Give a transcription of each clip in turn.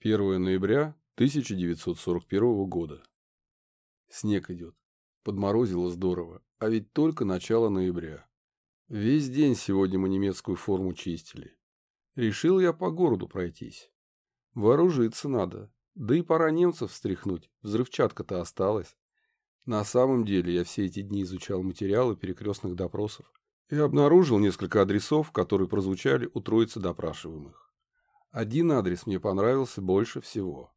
1 ноября 1941 года. Снег идет. Подморозило здорово, а ведь только начало ноября. Весь день сегодня мы немецкую форму чистили. Решил я по городу пройтись. Вооружиться надо, да и пора немцев встряхнуть, взрывчатка-то осталась. На самом деле я все эти дни изучал материалы перекрестных допросов и обнаружил несколько адресов, которые прозвучали у троицы допрашиваемых. Один адрес мне понравился больше всего.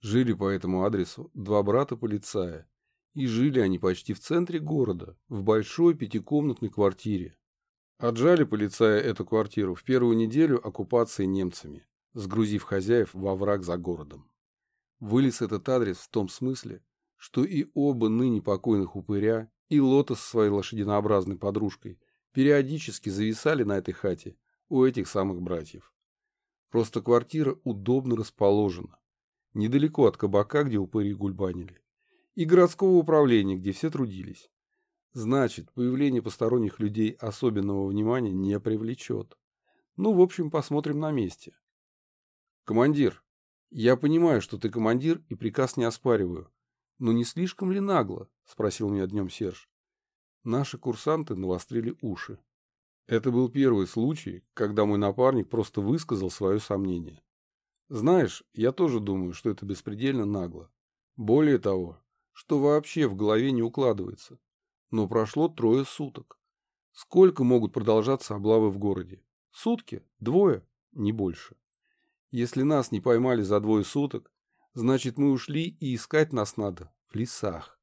Жили по этому адресу два брата-полицая, и жили они почти в центре города, в большой пятикомнатной квартире. Отжали полицая эту квартиру в первую неделю оккупации немцами, сгрузив хозяев во враг за городом. Вылез этот адрес в том смысле, что и оба ныне покойных упыря, и Лота со своей лошадинообразной подружкой периодически зависали на этой хате у этих самых братьев. Просто квартира удобно расположена, недалеко от кабака, где упыри гульбанили, и городского управления, где все трудились. Значит, появление посторонних людей особенного внимания не привлечет. Ну, в общем, посмотрим на месте. Командир, я понимаю, что ты командир и приказ не оспариваю. Но не слишком ли нагло? Спросил меня днем Серж. Наши курсанты навострили уши. Это был первый случай, когда мой напарник просто высказал свое сомнение. Знаешь, я тоже думаю, что это беспредельно нагло. Более того, что вообще в голове не укладывается. Но прошло трое суток. Сколько могут продолжаться облавы в городе? Сутки? Двое? Не больше. Если нас не поймали за двое суток, значит мы ушли и искать нас надо в лесах.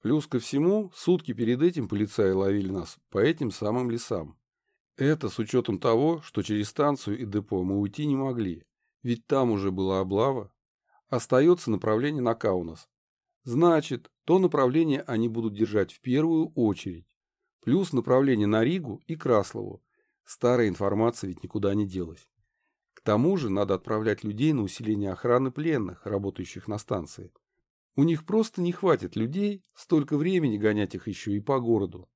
Плюс ко всему, сутки перед этим полицаи ловили нас по этим самым лесам. Это с учетом того, что через станцию и депо мы уйти не могли, ведь там уже была облава. Остается направление на Каунас. Значит, то направление они будут держать в первую очередь. Плюс направление на Ригу и Краслову. Старая информация ведь никуда не делась. К тому же надо отправлять людей на усиление охраны пленных, работающих на станции. У них просто не хватит людей, столько времени гонять их еще и по городу.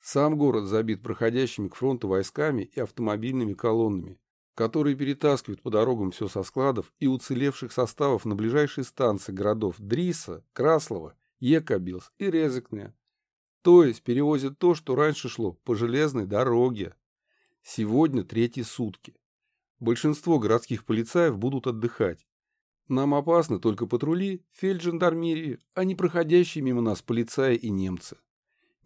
Сам город забит проходящими к фронту войсками и автомобильными колоннами, которые перетаскивают по дорогам все со складов и уцелевших составов на ближайшие станции городов Дриса, Краслова, Екабилс и Резекне. То есть перевозят то, что раньше шло по железной дороге. Сегодня третьи сутки. Большинство городских полицаев будут отдыхать, нам опасны только патрули, фельджандармерии, а не проходящие мимо нас полицаи и немцы.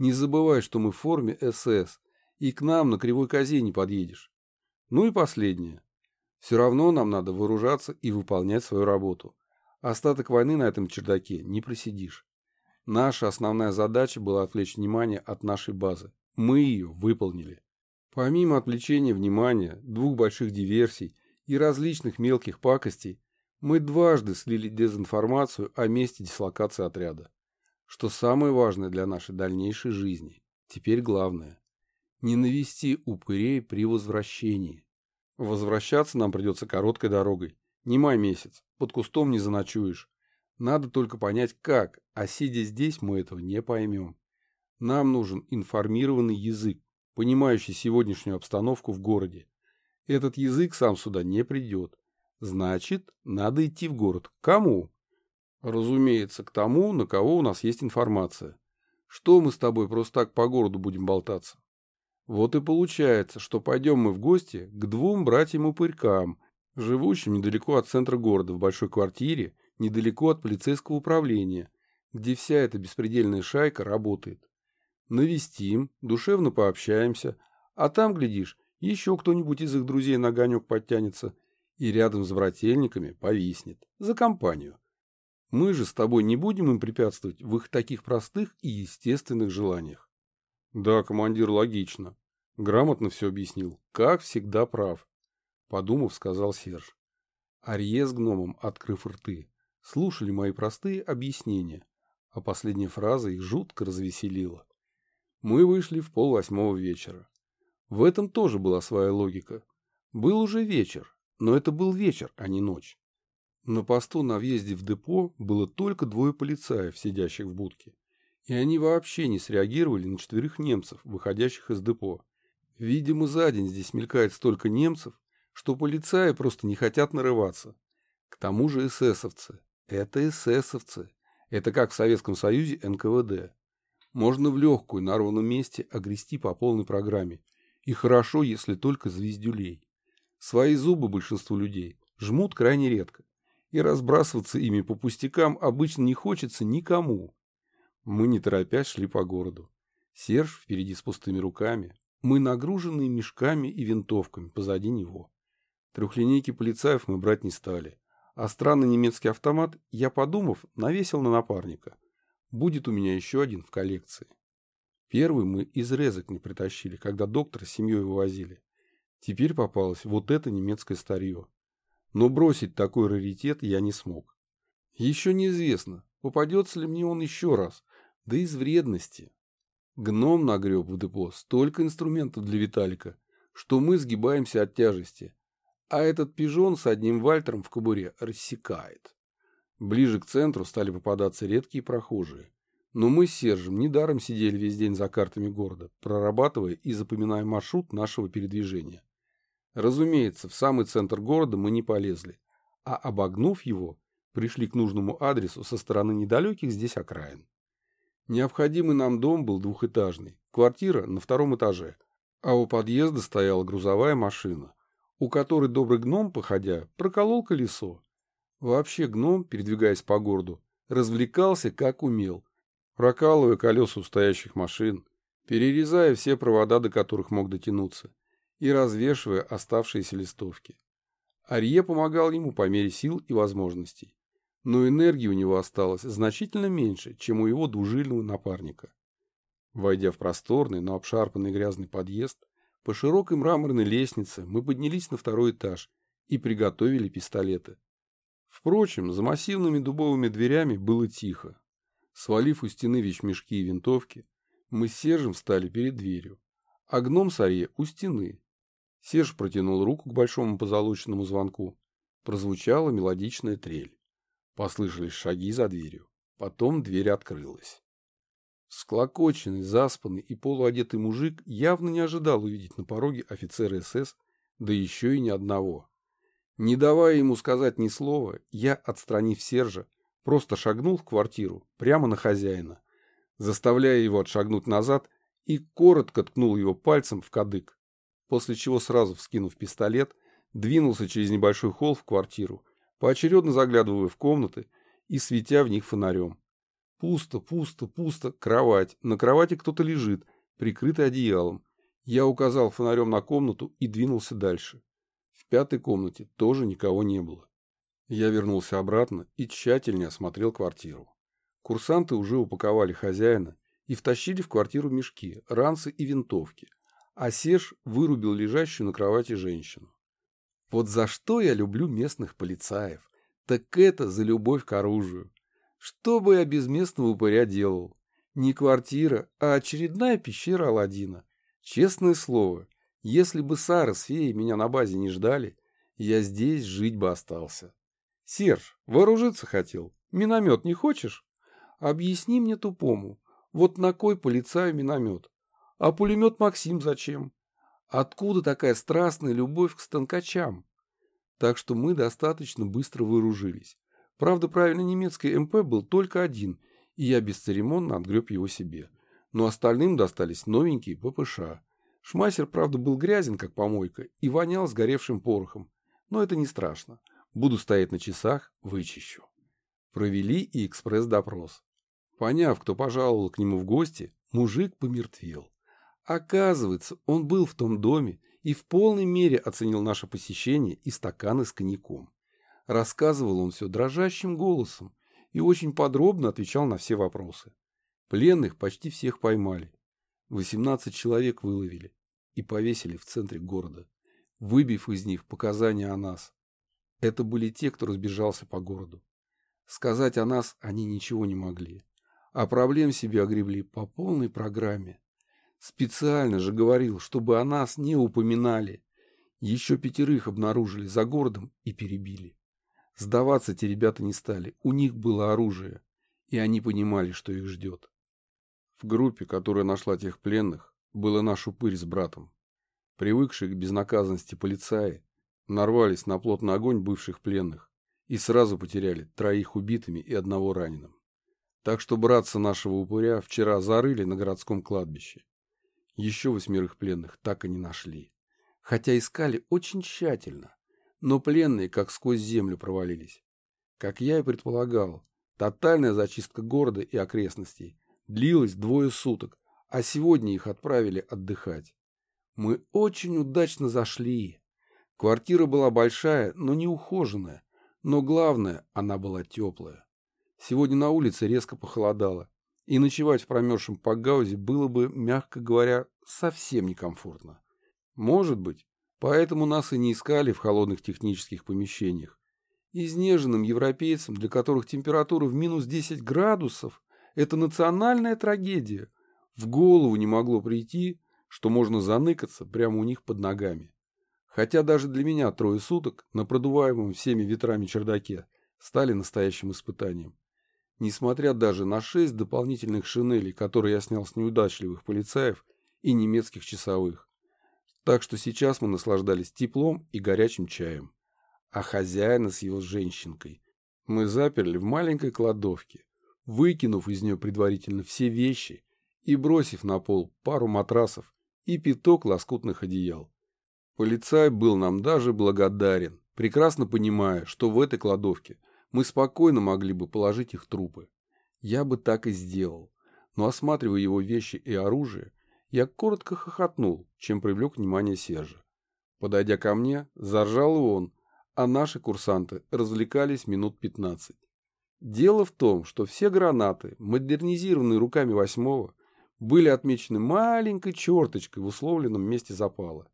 Не забывай, что мы в форме СС, и к нам на кривой козе не подъедешь. Ну и последнее. Все равно нам надо вооружаться и выполнять свою работу. Остаток войны на этом чердаке не просидишь. Наша основная задача была отвлечь внимание от нашей базы. Мы ее выполнили. Помимо отвлечения внимания, двух больших диверсий и различных мелких пакостей, мы дважды слили дезинформацию о месте дислокации отряда. Что самое важное для нашей дальнейшей жизни. Теперь главное. Не навести упырей при возвращении. Возвращаться нам придется короткой дорогой. Не май месяц, под кустом не заночуешь. Надо только понять как, а сидя здесь мы этого не поймем. Нам нужен информированный язык, понимающий сегодняшнюю обстановку в городе. Этот язык сам сюда не придет. Значит, надо идти в город. Кому? Разумеется, к тому, на кого у нас есть информация. Что мы с тобой просто так по городу будем болтаться? Вот и получается, что пойдем мы в гости к двум братьям-упырькам, живущим недалеко от центра города, в большой квартире, недалеко от полицейского управления, где вся эта беспредельная шайка работает. Навестим, душевно пообщаемся, а там, глядишь, еще кто-нибудь из их друзей на огонек подтянется – и рядом с брательниками повиснет. За компанию. Мы же с тобой не будем им препятствовать в их таких простых и естественных желаниях. Да, командир, логично. Грамотно все объяснил. Как всегда прав. Подумав, сказал Серж. Арье с гномом, открыв рты, слушали мои простые объяснения, а последняя фраза их жутко развеселила. Мы вышли в полвосьмого вечера. В этом тоже была своя логика. Был уже вечер, но это был вечер, а не ночь. На посту на въезде в депо было только двое полицаев, сидящих в будке. И они вообще не среагировали на четверых немцев, выходящих из депо. Видимо, за день здесь мелькает столько немцев, что полицаи просто не хотят нарываться. К тому же эсэсовцы. Это эсэсовцы. Это как в Советском Союзе НКВД. Можно в легкую на ровном месте огрести по полной программе. И хорошо, если только звездюлей. Свои зубы большинству людей жмут крайне редко. И разбрасываться ими по пустякам обычно не хочется никому. Мы не торопясь шли по городу. Серж впереди с пустыми руками. Мы нагруженные мешками и винтовками позади него. Трехлинейки полицаев мы брать не стали. А странный немецкий автомат, я подумав, навесил на напарника. Будет у меня еще один в коллекции. Первый мы из не притащили, когда доктора с семьей вывозили. Теперь попалось вот это немецкое старье. Но бросить такой раритет я не смог. Еще неизвестно, попадется ли мне он еще раз, да из вредности. Гном нагреб в депо столько инструментов для Виталика, что мы сгибаемся от тяжести, а этот пижон с одним вальтером в кобуре рассекает. Ближе к центру стали попадаться редкие прохожие. Но мы с Сержем недаром сидели весь день за картами города, прорабатывая и запоминая маршрут нашего передвижения. Разумеется, в самый центр города мы не полезли, а обогнув его, пришли к нужному адресу со стороны недалеких здесь окраин. Необходимый нам дом был двухэтажный, квартира на втором этаже, а у подъезда стояла грузовая машина, у которой добрый гном, походя, проколол колесо. Вообще гном, передвигаясь по городу, развлекался как умел, прокалывая колеса у стоящих машин, перерезая все провода, до которых мог дотянуться, и развешивая оставшиеся листовки. Арье помогал ему по мере сил и возможностей, но энергии у него осталось значительно меньше, чем у его двужильного напарника. Войдя в просторный, но обшарпанный грязный подъезд, по широкой мраморной лестнице мы поднялись на второй этаж и приготовили пистолеты. Впрочем, за массивными дубовыми дверями было тихо. Свалив у стены вещмешки и винтовки, мы с Сержем встали перед дверью, а гном Сарье у стены. Серж протянул руку к большому позолоченному звонку. Прозвучала мелодичная трель. Послышались шаги за дверью. Потом дверь открылась. Склокоченный, заспанный и полуодетый мужик явно не ожидал увидеть на пороге офицера СС, да еще и ни одного. Не давая ему сказать ни слова, я, отстранив Сержа, просто шагнул в квартиру, прямо на хозяина, заставляя его отшагнуть назад и коротко ткнул его пальцем в кадык, после чего сразу вскинув пистолет, двинулся через небольшой холл в квартиру, поочередно заглядывая в комнаты и светя в них фонарем. Пусто, пусто, пусто. Кровать. На кровати кто-то лежит, прикрытый одеялом. Я указал фонарем на комнату и двинулся дальше. В пятой комнате тоже никого не было. Я вернулся обратно и тщательнее осмотрел квартиру. Курсанты уже упаковали хозяина и втащили в квартиру мешки, ранцы и винтовки, а Серж вырубил лежащую на кровати женщину. Вот за что я люблю местных полицаев, так это за любовь к оружию. Что бы я без местного упыря делал? Не квартира, а очередная пещера Аладдина. Честное слово, если бы Сара с феей меня на базе не ждали, я здесь жить бы остался. Серж, вооружиться хотел. Миномет не хочешь? Объясни мне тупому, вот на кой полицаю миномет? А пулемет Максим зачем? Откуда такая страстная любовь к станкачам? Так что мы достаточно быстро вооружились. Правда, правильно немецкий МП был только один, и я бесцеремонно отгреб его себе. Но остальным достались новенькие ППШ. Шмайсер, правда, был грязен, как помойка, и вонял сгоревшим порохом. Но это не страшно. Буду стоять на часах, вычищу. Провели и экспресс-допрос. Поняв, кто пожаловал к нему в гости, мужик помертвел. Оказывается, он был в том доме и в полной мере оценил наше посещение и стаканы с коньяком. Рассказывал он все дрожащим голосом и очень подробно отвечал на все вопросы. Пленных почти всех поймали. 18 человек выловили и повесили в центре города, выбив из них показания о нас. Это были те, кто разбежался по городу. Сказать о нас они ничего не могли, а проблем себе огребли по полной программе. Специально же говорил, чтобы о нас не упоминали. Еще пятерых обнаружили за городом и перебили. Сдаваться те ребята не стали, у них было оружие, и они понимали, что их ждет. В группе, которая нашла тех пленных, было наш упырь с братом. Привыкшие к безнаказанности полицаи нарвались на плотный огонь бывших пленных и сразу потеряли троих убитыми и одного раненым. Так что братца нашего упыря вчера зарыли на городском кладбище. Еще восьмерых пленных так и не нашли. Хотя искали очень тщательно, но пленные как сквозь землю провалились. Как я и предполагал, тотальная зачистка города и окрестностей длилась двое суток, а сегодня их отправили отдыхать. Мы очень удачно зашли. Квартира была большая, но не ухоженная, но главное, она была теплая. Сегодня на улице резко похолодало, и ночевать в промерзшем погаузе было бы, мягко говоря, совсем некомфортно. Может быть, поэтому нас и не искали в холодных технических помещениях. Изнеженным европейцам, для которых температура в минус 10 градусов – это национальная трагедия, в голову не могло прийти, что можно заныкаться прямо у них под ногами. Хотя даже для меня трое суток на продуваемом всеми ветрами чердаке стали настоящим испытанием несмотря даже на шесть дополнительных шинелей, которые я снял с неудачливых полицаев и немецких часовых. Так что сейчас мы наслаждались теплом и горячим чаем. А хозяина с его женщинкой мы заперли в маленькой кладовке, выкинув из нее предварительно все вещи и бросив на пол пару матрасов и пяток лоскутных одеял. Полицай был нам даже благодарен, прекрасно понимая, что в этой кладовке – мы спокойно могли бы положить их трупы. Я бы так и сделал. Но осматривая его вещи и оружие, я коротко хохотнул, чем привлек внимание Сержа. Подойдя ко мне, заржал он, а наши курсанты развлекались минут пятнадцать. Дело в том, что все гранаты, модернизированные руками восьмого, были отмечены маленькой черточкой в условленном месте запала.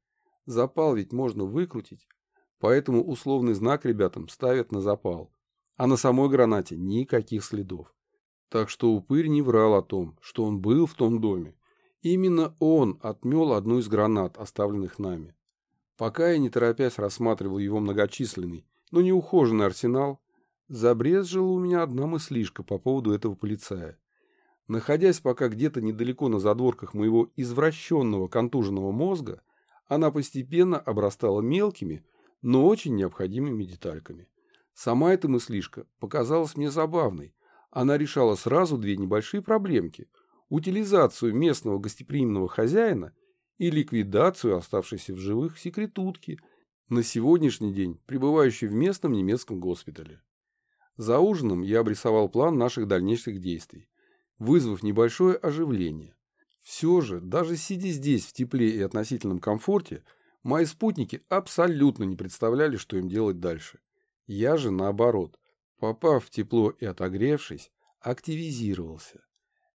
Запал ведь можно выкрутить, поэтому условный знак ребятам ставят на запал а на самой гранате никаких следов. Так что упырь не врал о том, что он был в том доме. Именно он отмел одну из гранат, оставленных нами. Пока я не торопясь рассматривал его многочисленный, но неухоженный арсенал, забрезжила у меня одна мыслишка по поводу этого полицая. Находясь пока где-то недалеко на задворках моего извращенного контуженного мозга, она постепенно обрастала мелкими, но очень необходимыми детальками. Сама эта мыслишка показалась мне забавной. Она решала сразу две небольшие проблемки – утилизацию местного гостеприимного хозяина и ликвидацию оставшейся в живых секретутки, на сегодняшний день пребывающей в местном немецком госпитале. За ужином я обрисовал план наших дальнейших действий, вызвав небольшое оживление. Все же, даже сидя здесь в тепле и относительном комфорте, мои спутники абсолютно не представляли, что им делать дальше. Я же, наоборот, попав в тепло и отогревшись, активизировался.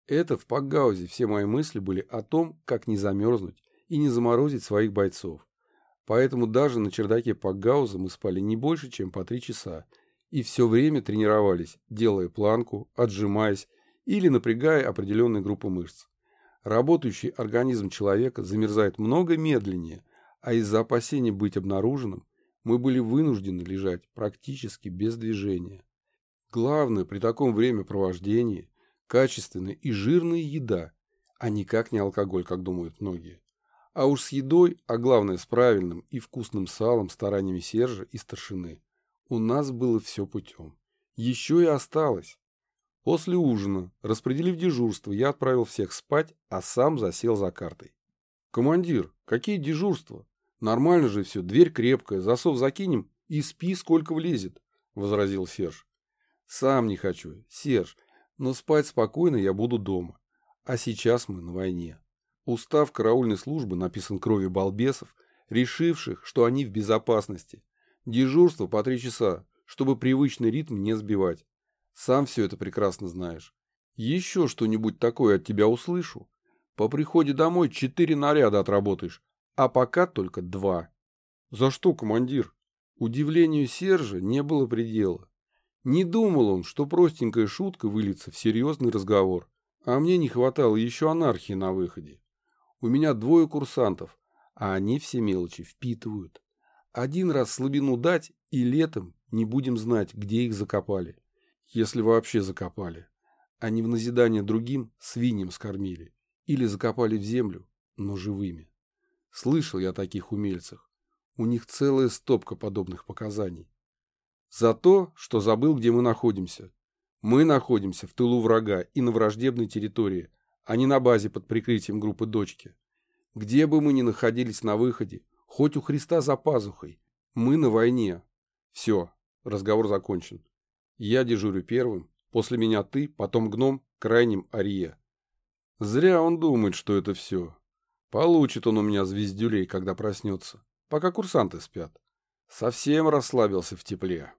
Это в Пакгаузе все мои мысли были о том, как не замерзнуть и не заморозить своих бойцов. Поэтому даже на чердаке Пакгауза мы спали не больше, чем по три часа, и все время тренировались, делая планку, отжимаясь или напрягая определенные группы мышц. Работающий организм человека замерзает много медленнее, а из-за опасения быть обнаруженным мы были вынуждены лежать практически без движения. Главное при таком времяпровождении – качественная и жирная еда, а никак не алкоголь, как думают многие. А уж с едой, а главное с правильным и вкусным салом стараниями Сержа и старшины, у нас было все путем. Еще и осталось. После ужина, распределив дежурство, я отправил всех спать, а сам засел за картой. «Командир, какие дежурства? Нормально же все, дверь крепкая, засов закинем и спи, сколько влезет, — возразил Серж. Сам не хочу, Серж, но спать спокойно я буду дома. А сейчас мы на войне. Устав караульной службы написан кровью балбесов, решивших, что они в безопасности. Дежурство по три часа, чтобы привычный ритм не сбивать. Сам все это прекрасно знаешь. Еще что-нибудь такое от тебя услышу. По приходе домой четыре наряда отработаешь, а пока только два. За что, командир? Удивлению Сержа не было предела. Не думал он, что простенькая шутка выльется в серьезный разговор. А мне не хватало еще анархии на выходе. У меня двое курсантов, а они все мелочи впитывают. Один раз слабину дать, и летом не будем знать, где их закопали. Если вообще закопали. Они в назидание другим свиньям скормили. Или закопали в землю, но живыми. Слышал я о таких умельцах. У них целая стопка подобных показаний. За то, что забыл, где мы находимся. Мы находимся в тылу врага и на враждебной территории, а не на базе под прикрытием группы «Дочки». Где бы мы ни находились на выходе, хоть у Христа за пазухой, мы на войне. Все, разговор закончен. Я дежурю первым, после меня ты, потом гном, крайним Ария. Зря он думает, что это все. Получит он у меня звездюлей, когда проснется, пока курсанты спят. Совсем расслабился в тепле.